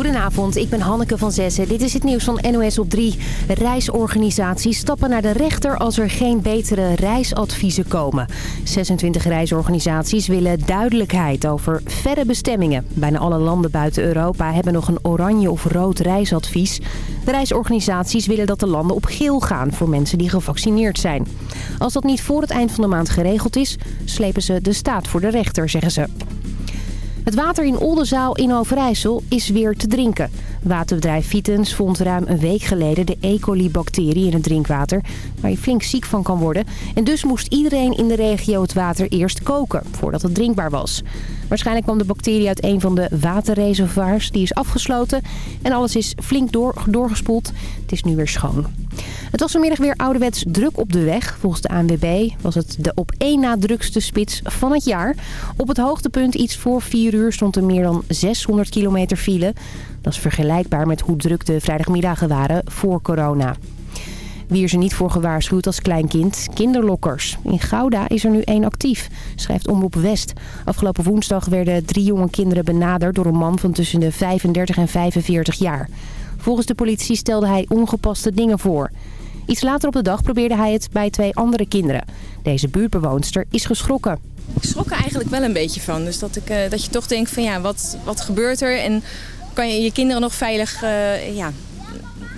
Goedenavond, ik ben Hanneke van Zessen. Dit is het nieuws van NOS op 3. Reisorganisaties stappen naar de rechter als er geen betere reisadviezen komen. 26 reisorganisaties willen duidelijkheid over verre bestemmingen. Bijna alle landen buiten Europa hebben nog een oranje of rood reisadvies. De reisorganisaties willen dat de landen op geel gaan voor mensen die gevaccineerd zijn. Als dat niet voor het eind van de maand geregeld is, slepen ze de staat voor de rechter, zeggen ze. Het water in Oldenzaal in Overijssel is weer te drinken. Waterbedrijf Vitens vond ruim een week geleden de E. coli-bacterie in het drinkwater... waar je flink ziek van kan worden. En dus moest iedereen in de regio het water eerst koken, voordat het drinkbaar was. Waarschijnlijk kwam de bacterie uit een van de waterreservoirs. Die is afgesloten en alles is flink door, doorgespoeld. Het is nu weer schoon. Het was vanmiddag weer ouderwets druk op de weg. Volgens de ANWB was het de op één na drukste spits van het jaar. Op het hoogtepunt iets voor 4 uur stond er meer dan 600 kilometer file. Dat is vergelijkbaar met hoe druk de vrijdagmiddagen waren voor corona. Wie is er niet voor gewaarschuwd als kleinkind? Kinderlokkers. In Gouda is er nu één actief, schrijft Omroep West. Afgelopen woensdag werden drie jonge kinderen benaderd door een man van tussen de 35 en 45 jaar. Volgens de politie stelde hij ongepaste dingen voor. Iets later op de dag probeerde hij het bij twee andere kinderen. Deze buurtbewoonster is geschrokken. Ik schrok er eigenlijk wel een beetje van. Dus dat, ik, uh, dat je toch denkt van ja, wat, wat gebeurt er? En kan je je kinderen nog veilig uh, ja,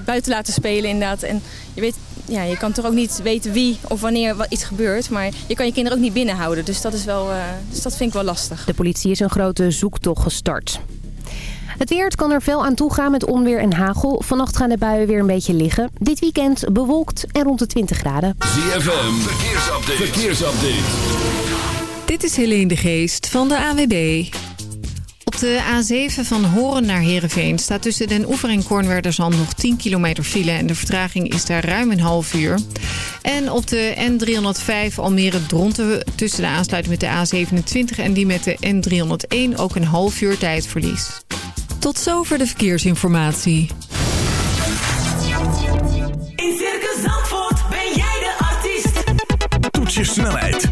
buiten laten spelen inderdaad. En je, weet, ja, je kan toch ook niet weten wie of wanneer wat iets gebeurt. Maar je kan je kinderen ook niet binnenhouden. Dus dat, is wel, uh, dus dat vind ik wel lastig. De politie is een grote zoektocht gestart. Het weer het kan er veel aan toe gaan met onweer en hagel. Vannacht gaan de buien weer een beetje liggen. Dit weekend bewolkt en rond de 20 graden. ZFM, verkeersupdate. verkeersupdate. Dit is Helene de Geest van de AWB. Op de A7 van Horen naar Heerenveen staat tussen Den Oever en Kornwerderzand nog 10 kilometer file. En de vertraging is daar ruim een half uur. En op de N305 Almere Dronten tussen de aansluiting met de A27 en die met de N301 ook een half uur tijdverlies. Tot zover de verkeersinformatie. In Circus Zandvoort ben jij de artiest. Toets je snelheid,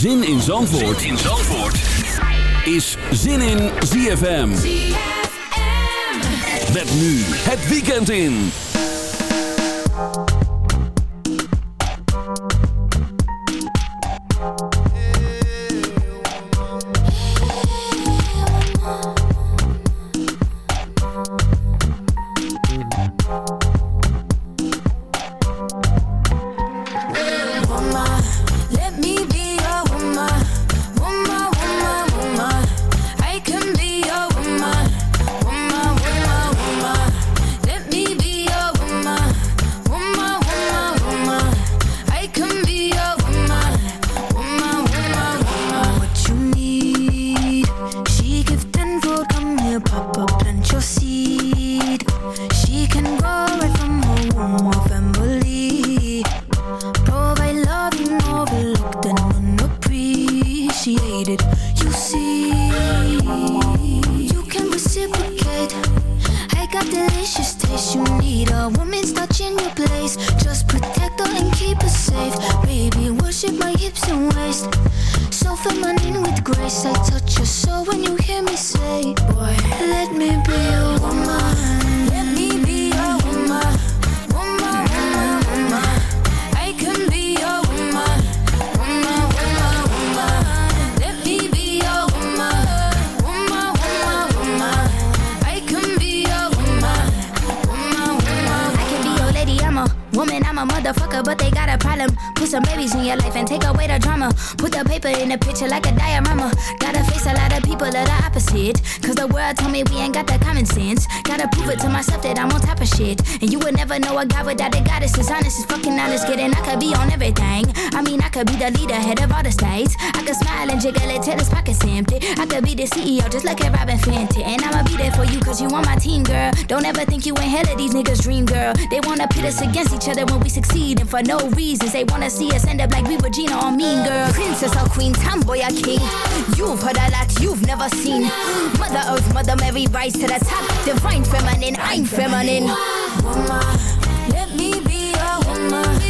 Zin in Zandvoort, zin in Zandvoort. is Zin in ZFM. Met nu het weekend in. Other when we succeed. And for no reasons, they wanna see us end up like we Regina or Mean Girl. Princess or Queen, tomboy or king. You've heard a lot you've never seen. Mother Earth, Mother Mary, rise to the top. Divine feminine, I'm feminine. Woman, let me be a. Woman,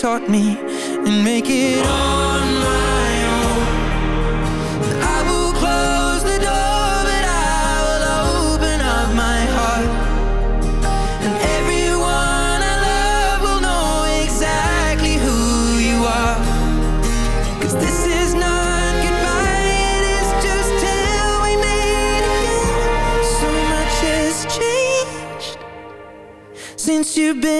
taught me and make it on my own. I will close the door, but I will open up my heart. And everyone I love will know exactly who you are. Cause this is not goodbye, it is just till we meet again. So much has changed since you've been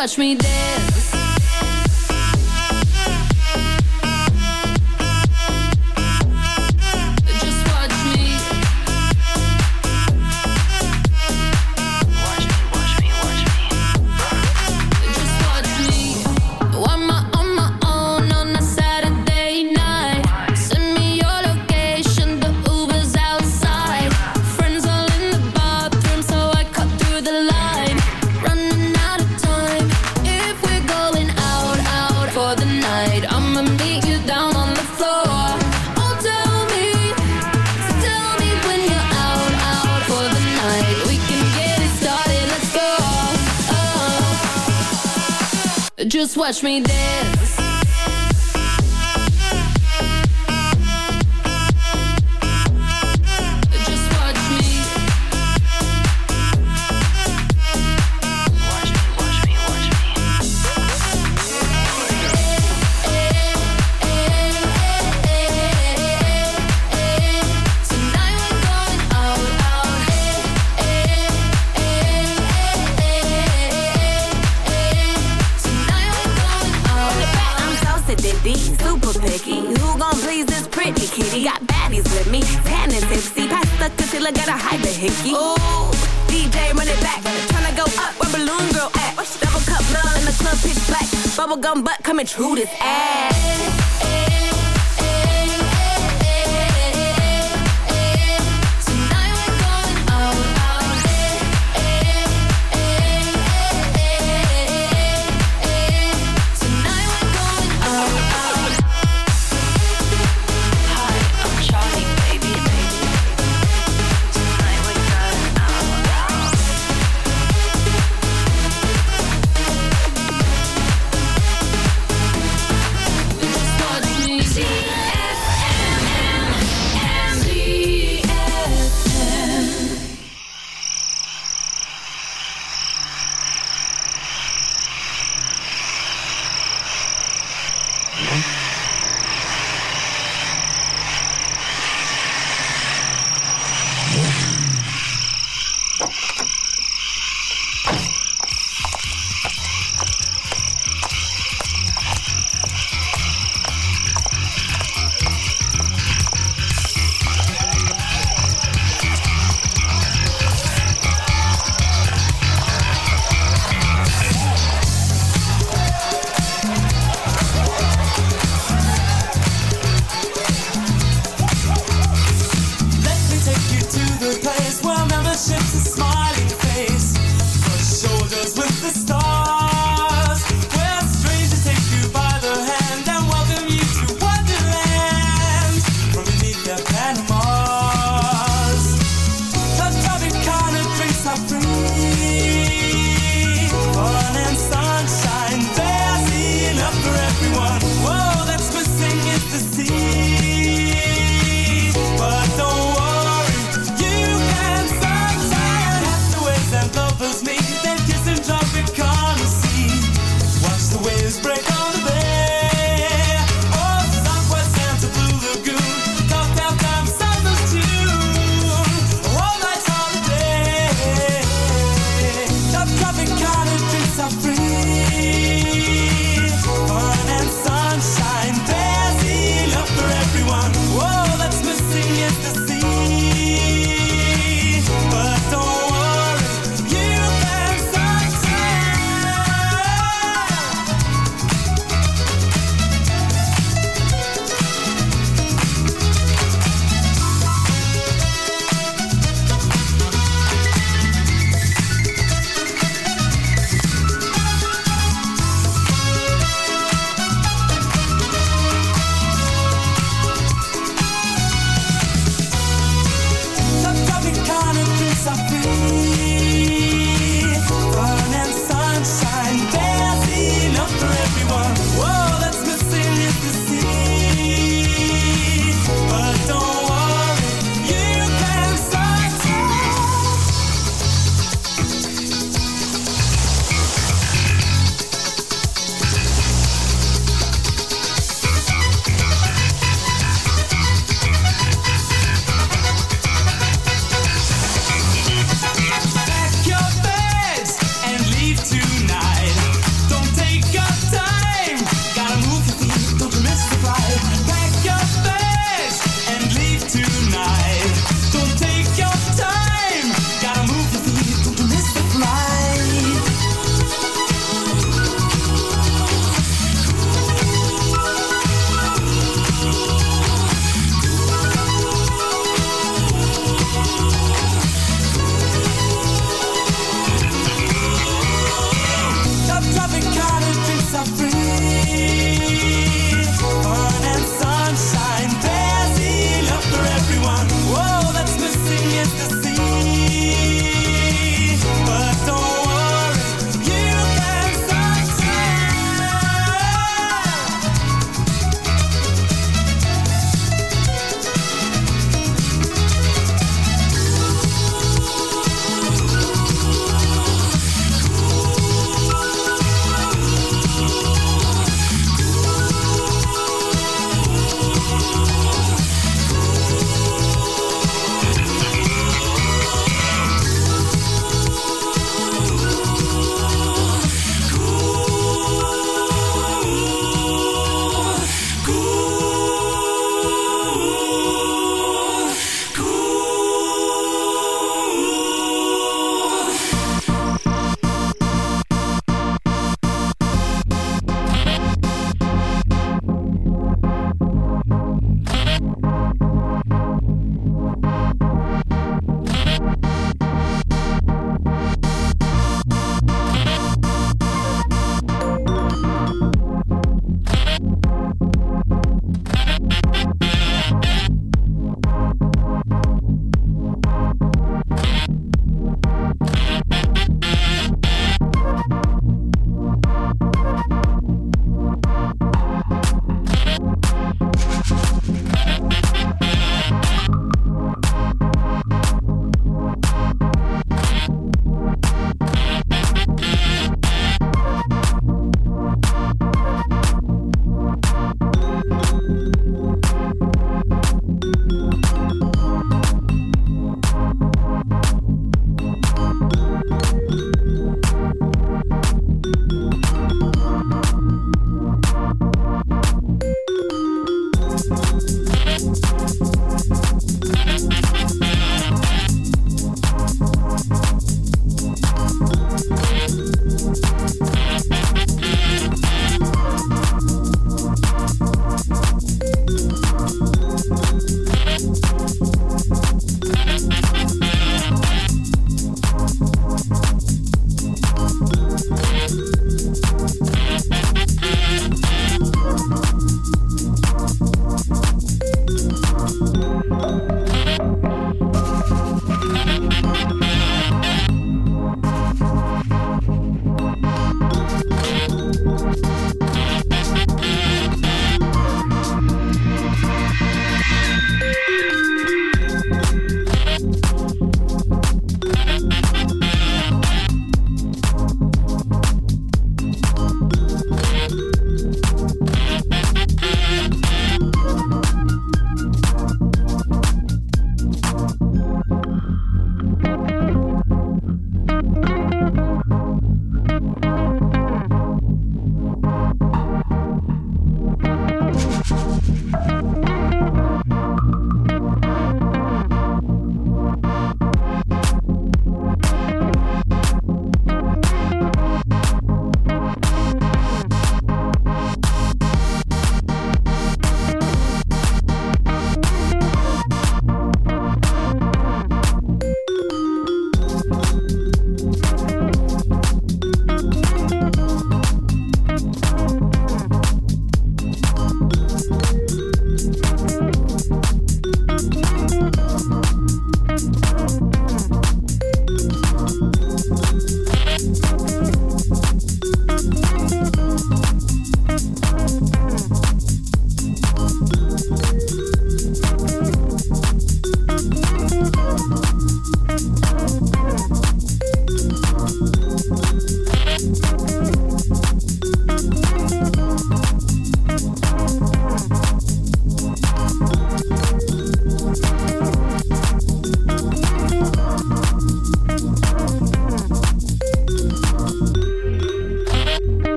watch me dance. touch me there kitty. Got baddies with me, tan and tipsy. Pass the concealer, gotta hide the hickey. Ooh, DJ run it back. Tryna go up where Balloon Girl at. Double cup love in the club pitch black. Bubblegum butt coming true this ass.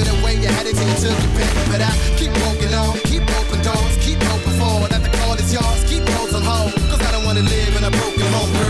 Give it away, you had it till you took your pick. But I keep walking on, keep open doors, keep hoping for that the call is yours. Keep closing home, cause I don't wanna live in a broken home, girl.